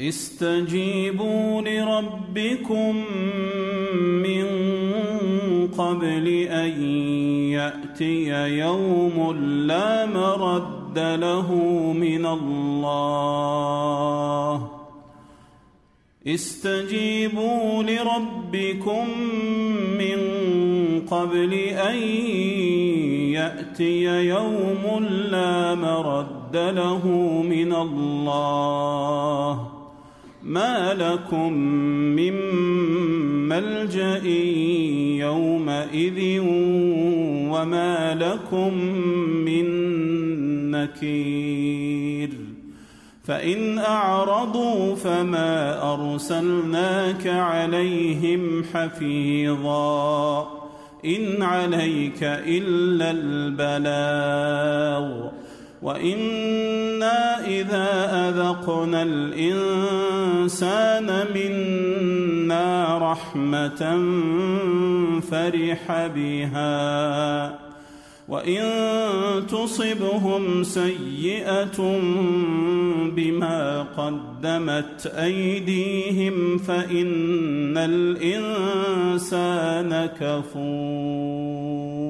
استجيبوا لربكم من قبل أن يأتي يوم لا مرد له من الله. استجيبوا لربكم من قبل أن يأتي يوم لا مرد له من الله. ما لكم من ملجأ يومئذ وما لكم من نكير. فإن أعرضوا فما أرسلناك عليهم حفيظا. إن عليك إلا البلاغ. وأنا اذا اذقنا الانسان منا رحمه فرح بها وان تصبهم سيئه بما قدمت ايديهم فان الانسان كفور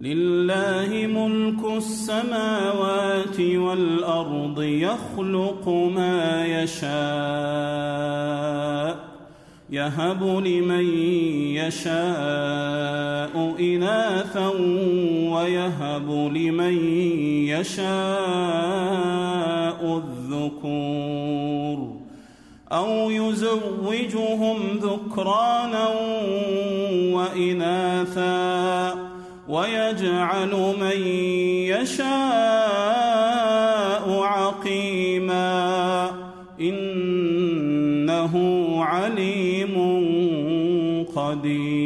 لله ملك السماوات والأرض يخلق ما يشاء يهب لمن يشاء إناثا ويهب لمن يشاء الذكور أو يزوجهم ذكرانا وإناثا. ويجعل من يشاء عقيما إنه عليم قدير